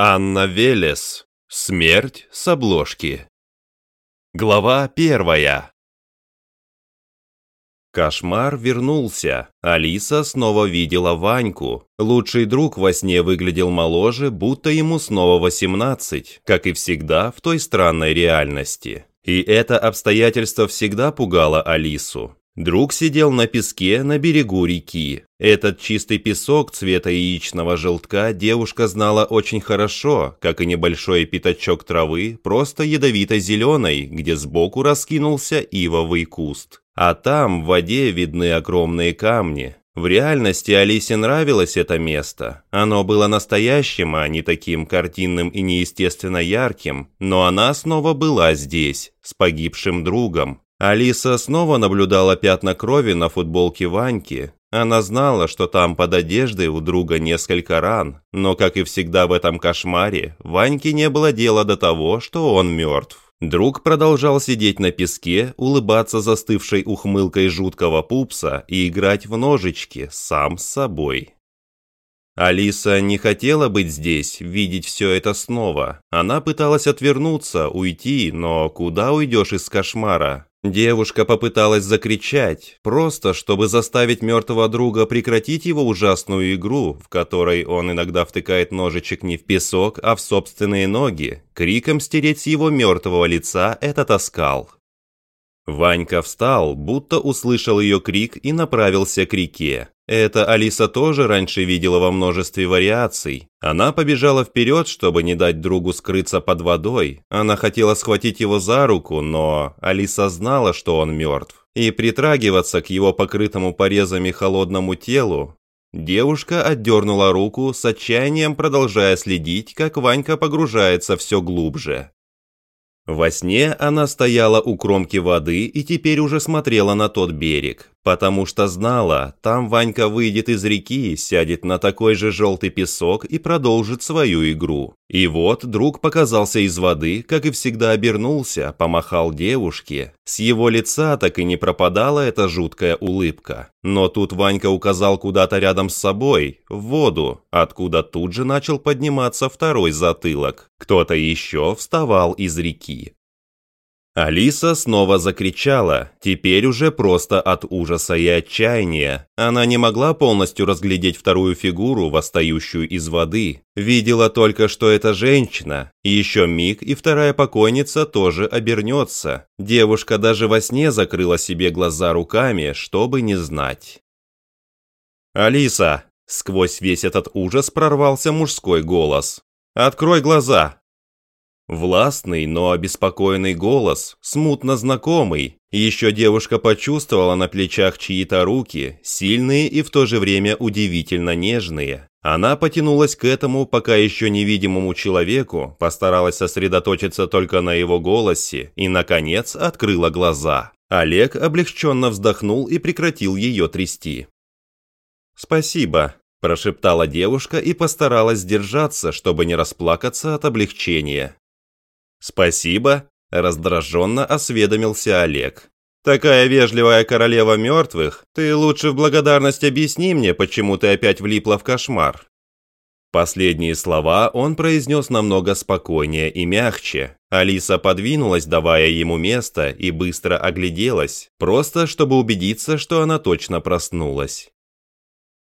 Анна Велес. Смерть с обложки. Глава первая. Кошмар вернулся. Алиса снова видела Ваньку. Лучший друг во сне выглядел моложе, будто ему снова 18, как и всегда в той странной реальности. И это обстоятельство всегда пугало Алису. Друг сидел на песке на берегу реки. Этот чистый песок цвета яичного желтка девушка знала очень хорошо, как и небольшой пятачок травы, просто ядовито-зеленой, где сбоку раскинулся ивовый куст. А там в воде видны огромные камни. В реальности Алисе нравилось это место. Оно было настоящим, а не таким картинным и неестественно ярким. Но она снова была здесь, с погибшим другом. Алиса снова наблюдала пятна крови на футболке Ваньки. Она знала, что там под одеждой у друга несколько ран, но, как и всегда в этом кошмаре, Ваньке не было дела до того, что он мертв. Друг продолжал сидеть на песке, улыбаться застывшей ухмылкой жуткого пупса и играть в ножички сам с собой. Алиса не хотела быть здесь, видеть все это снова. Она пыталась отвернуться, уйти, но куда уйдешь из кошмара? Девушка попыталась закричать, просто чтобы заставить мертвого друга прекратить его ужасную игру, в которой он иногда втыкает ножичек не в песок, а в собственные ноги, криком стереть с его мертвого лица этот оскал. Ванька встал, будто услышал ее крик и направился к реке. Это Алиса тоже раньше видела во множестве вариаций. Она побежала вперед, чтобы не дать другу скрыться под водой. Она хотела схватить его за руку, но Алиса знала, что он мертв. И притрагиваться к его покрытому порезами холодному телу Девушка отдернула руку, с отчаянием продолжая следить, как Ванька погружается все глубже. Во сне она стояла у кромки воды и теперь уже смотрела на тот берег, потому что знала, там Ванька выйдет из реки, сядет на такой же желтый песок и продолжит свою игру. И вот друг показался из воды, как и всегда обернулся, помахал девушке. С его лица так и не пропадала эта жуткая улыбка. Но тут Ванька указал куда-то рядом с собой, в воду, откуда тут же начал подниматься второй затылок. Кто-то еще вставал из реки. Алиса снова закричала, теперь уже просто от ужаса и отчаяния. Она не могла полностью разглядеть вторую фигуру, восстающую из воды. Видела только, что это женщина. Еще миг, и вторая покойница тоже обернется. Девушка даже во сне закрыла себе глаза руками, чтобы не знать. «Алиса!» Сквозь весь этот ужас прорвался мужской голос. «Открой глаза! Властный, но обеспокоенный голос, смутно знакомый. Еще девушка почувствовала на плечах чьи-то руки, сильные и в то же время удивительно нежные. Она потянулась к этому пока еще невидимому человеку, постаралась сосредоточиться только на его голосе и, наконец, открыла глаза. Олег облегченно вздохнул и прекратил ее трясти. «Спасибо», – прошептала девушка и постаралась сдержаться, чтобы не расплакаться от облегчения. «Спасибо», – раздраженно осведомился Олег. «Такая вежливая королева мертвых, ты лучше в благодарность объясни мне, почему ты опять влипла в кошмар». Последние слова он произнес намного спокойнее и мягче. Алиса подвинулась, давая ему место, и быстро огляделась, просто чтобы убедиться, что она точно проснулась.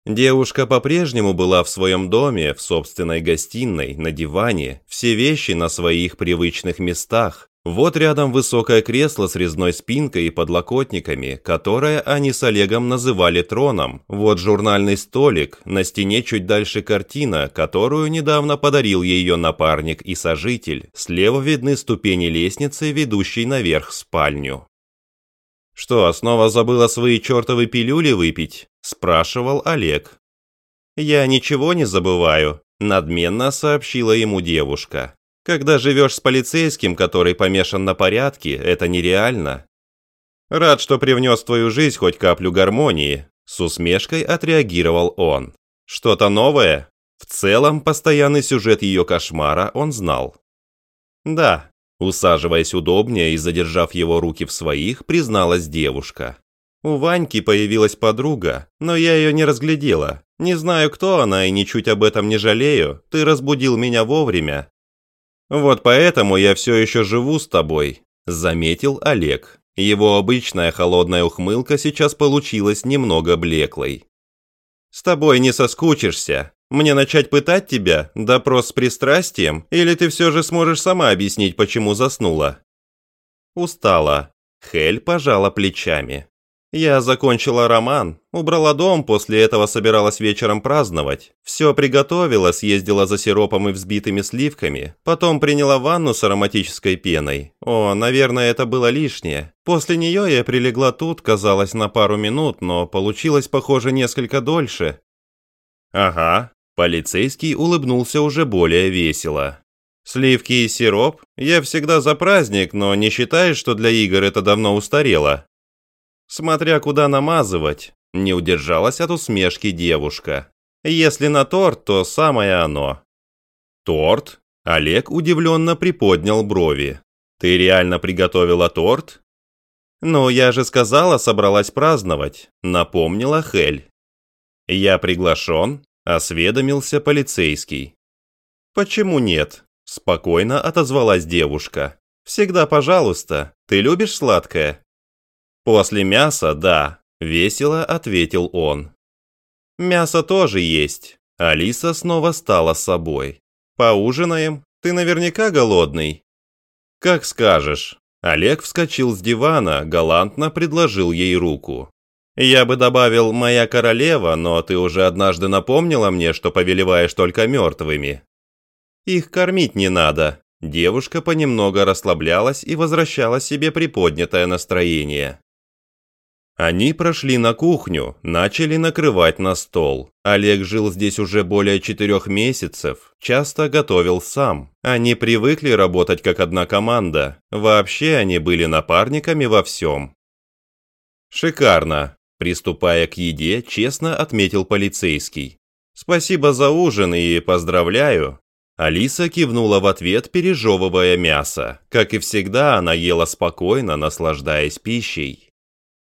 Девушка по-прежнему была в своем доме, в собственной гостиной, на диване, все вещи на своих привычных местах. Вот рядом высокое кресло с резной спинкой и подлокотниками, которое они с Олегом называли троном. Вот журнальный столик, на стене чуть дальше картина, которую недавно подарил ее напарник и сожитель. Слева видны ступени лестницы, ведущей наверх в спальню. «Что, снова забыла свои чертовы пилюли выпить?» – спрашивал Олег. «Я ничего не забываю», – надменно сообщила ему девушка. «Когда живешь с полицейским, который помешан на порядке, это нереально». «Рад, что привнес в твою жизнь хоть каплю гармонии», – с усмешкой отреагировал он. «Что-то новое?» В целом, постоянный сюжет ее кошмара он знал. «Да», Усаживаясь удобнее и задержав его руки в своих, призналась девушка. У Ваньки появилась подруга, но я ее не разглядела. Не знаю, кто она, и ничуть об этом не жалею. Ты разбудил меня вовремя. Вот поэтому я все еще живу с тобой», – заметил Олег. Его обычная холодная ухмылка сейчас получилась немного блеклой. «С тобой не соскучишься. Мне начать пытать тебя, допрос с пристрастием, или ты все же сможешь сама объяснить, почему заснула?» Устала. Хель пожала плечами. Я закончила роман, убрала дом, после этого собиралась вечером праздновать. Все приготовила, съездила за сиропом и взбитыми сливками, потом приняла ванну с ароматической пеной. О, наверное, это было лишнее. После нее я прилегла тут, казалось, на пару минут, но получилось, похоже, несколько дольше. Ага, полицейский улыбнулся уже более весело. Сливки и сироп? Я всегда за праздник, но не считаешь, что для игр это давно устарело? Смотря куда намазывать, не удержалась от усмешки девушка. Если на торт, то самое оно. Торт? Олег удивленно приподнял брови. Ты реально приготовила торт? Ну, я же сказала, собралась праздновать, напомнила Хель. Я приглашен, осведомился полицейский. Почему нет? Спокойно отозвалась девушка. Всегда пожалуйста. Ты любишь сладкое? «После мяса, да», – весело ответил он. «Мясо тоже есть». Алиса снова стала собой. «Поужинаем? Ты наверняка голодный?» «Как скажешь». Олег вскочил с дивана, галантно предложил ей руку. «Я бы добавил «моя королева», но ты уже однажды напомнила мне, что повелеваешь только мертвыми». «Их кормить не надо». Девушка понемногу расслаблялась и возвращала себе приподнятое настроение. Они прошли на кухню, начали накрывать на стол. Олег жил здесь уже более четырех месяцев, часто готовил сам. Они привыкли работать как одна команда. Вообще они были напарниками во всем. «Шикарно», – приступая к еде, честно отметил полицейский. «Спасибо за ужин и поздравляю». Алиса кивнула в ответ, пережевывая мясо. Как и всегда, она ела спокойно, наслаждаясь пищей.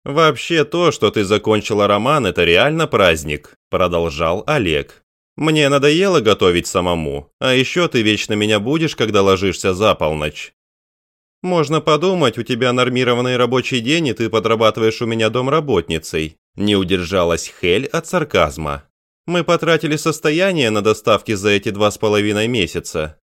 «Вообще то, что ты закончила роман, это реально праздник», – продолжал Олег. «Мне надоело готовить самому, а еще ты вечно меня будешь, когда ложишься за полночь». «Можно подумать, у тебя нормированный рабочий день, и ты подрабатываешь у меня домработницей», – не удержалась Хель от сарказма. «Мы потратили состояние на доставки за эти два с половиной месяца».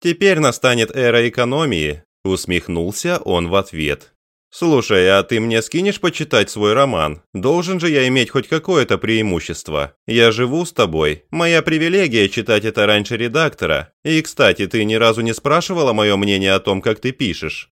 «Теперь настанет эра экономии», – усмехнулся он в ответ. «Слушай, а ты мне скинешь почитать свой роман? Должен же я иметь хоть какое-то преимущество. Я живу с тобой. Моя привилегия читать это раньше редактора. И, кстати, ты ни разу не спрашивала мое мнение о том, как ты пишешь?»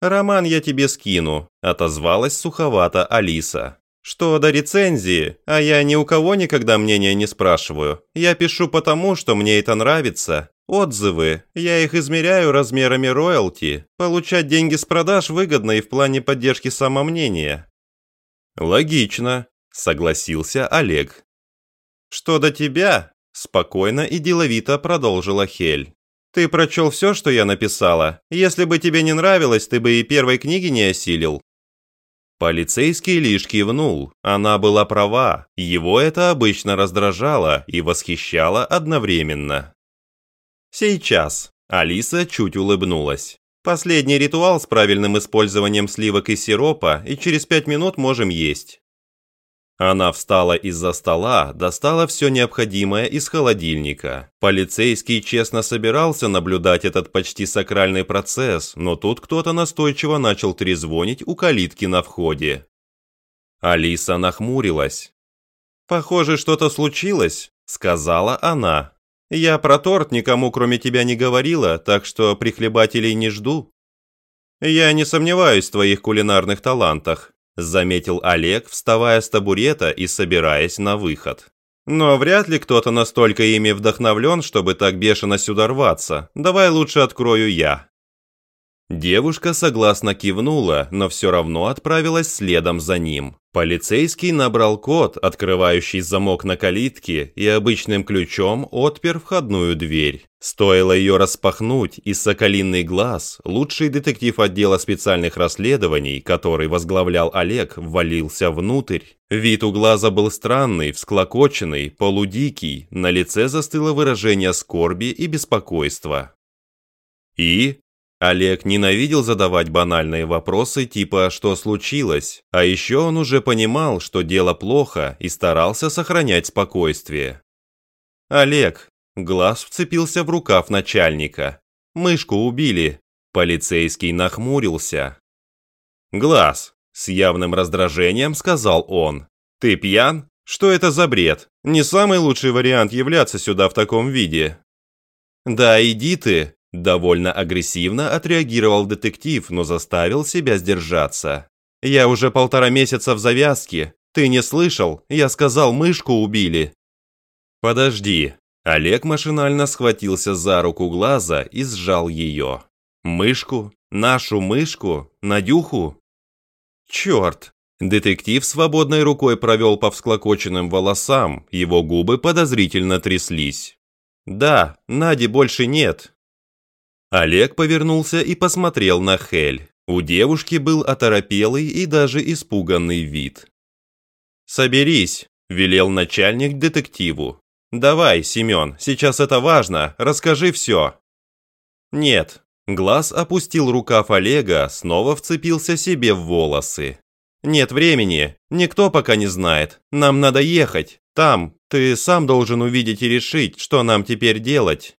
«Роман я тебе скину», – отозвалась суховато Алиса. «Что до рецензии, а я ни у кого никогда мнения не спрашиваю. Я пишу потому, что мне это нравится. Отзывы. Я их измеряю размерами роялти. Получать деньги с продаж выгодно и в плане поддержки самомнения. Логично, согласился Олег. Что до тебя? Спокойно и деловито продолжила Хель. Ты прочел все, что я написала. Если бы тебе не нравилось, ты бы и первой книги не осилил. Полицейский лишь кивнул. Она была права. Его это обычно раздражало и восхищало одновременно. «Сейчас». Алиса чуть улыбнулась. «Последний ритуал с правильным использованием сливок и сиропа, и через пять минут можем есть». Она встала из-за стола, достала все необходимое из холодильника. Полицейский честно собирался наблюдать этот почти сакральный процесс, но тут кто-то настойчиво начал трезвонить у калитки на входе. Алиса нахмурилась. «Похоже, что-то случилось», — сказала она. Я про торт никому кроме тебя не говорила, так что прихлебателей не жду. Я не сомневаюсь в твоих кулинарных талантах, заметил Олег, вставая с табурета и собираясь на выход. Но вряд ли кто-то настолько ими вдохновлен, чтобы так бешено сюда рваться. Давай лучше открою я. Девушка согласно кивнула, но все равно отправилась следом за ним. Полицейский набрал код, открывающий замок на калитке, и обычным ключом отпер входную дверь. Стоило ее распахнуть, и Соколиный глаз, лучший детектив отдела специальных расследований, который возглавлял Олег, ввалился внутрь. Вид у глаза был странный, всклокоченный, полудикий, на лице застыло выражение скорби и беспокойства. И Олег ненавидел задавать банальные вопросы типа «что случилось?», а еще он уже понимал, что дело плохо и старался сохранять спокойствие. «Олег», глаз вцепился в рукав начальника. «Мышку убили». Полицейский нахмурился. «Глаз», с явным раздражением сказал он. «Ты пьян? Что это за бред? Не самый лучший вариант являться сюда в таком виде». «Да иди ты», Довольно агрессивно отреагировал детектив, но заставил себя сдержаться. «Я уже полтора месяца в завязке. Ты не слышал? Я сказал, мышку убили». «Подожди». Олег машинально схватился за руку глаза и сжал ее. «Мышку? Нашу мышку? Надюху?» «Черт!» Детектив свободной рукой провел по всклокоченным волосам, его губы подозрительно тряслись. «Да, Нади больше нет, Олег повернулся и посмотрел на Хель. У девушки был оторопелый и даже испуганный вид. «Соберись», – велел начальник детективу. «Давай, Семен, сейчас это важно, расскажи все». «Нет». Глаз опустил рукав Олега, снова вцепился себе в волосы. «Нет времени, никто пока не знает, нам надо ехать, там, ты сам должен увидеть и решить, что нам теперь делать».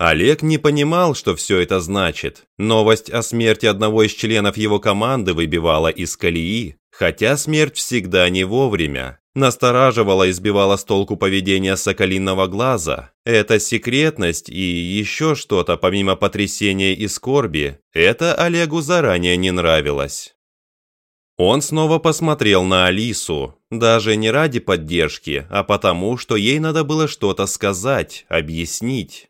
Олег не понимал, что все это значит. Новость о смерти одного из членов его команды выбивала из колеи, хотя смерть всегда не вовремя. Настораживала и сбивала с толку поведение соколиного глаза. Это секретность и еще что-то помимо потрясения и скорби. Это Олегу заранее не нравилось. Он снова посмотрел на Алису, даже не ради поддержки, а потому, что ей надо было что-то сказать, объяснить.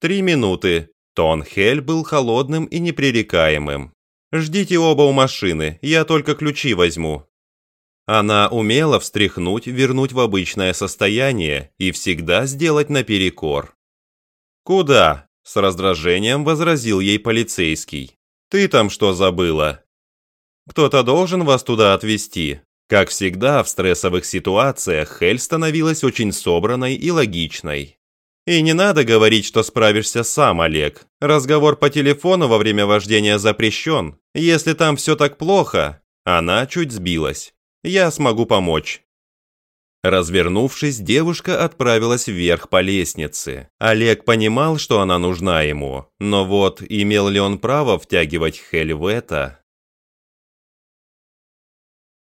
«Три минуты». Тон Хель был холодным и непререкаемым. «Ждите оба у машины, я только ключи возьму». Она умела встряхнуть, вернуть в обычное состояние и всегда сделать наперекор. «Куда?» – с раздражением возразил ей полицейский. «Ты там что забыла?» «Кто-то должен вас туда отвезти». Как всегда, в стрессовых ситуациях Хель становилась очень собранной и логичной. И не надо говорить, что справишься сам, Олег. Разговор по телефону во время вождения запрещен. Если там все так плохо, она чуть сбилась. Я смогу помочь. Развернувшись, девушка отправилась вверх по лестнице. Олег понимал, что она нужна ему, но вот имел ли он право втягивать Хель в это?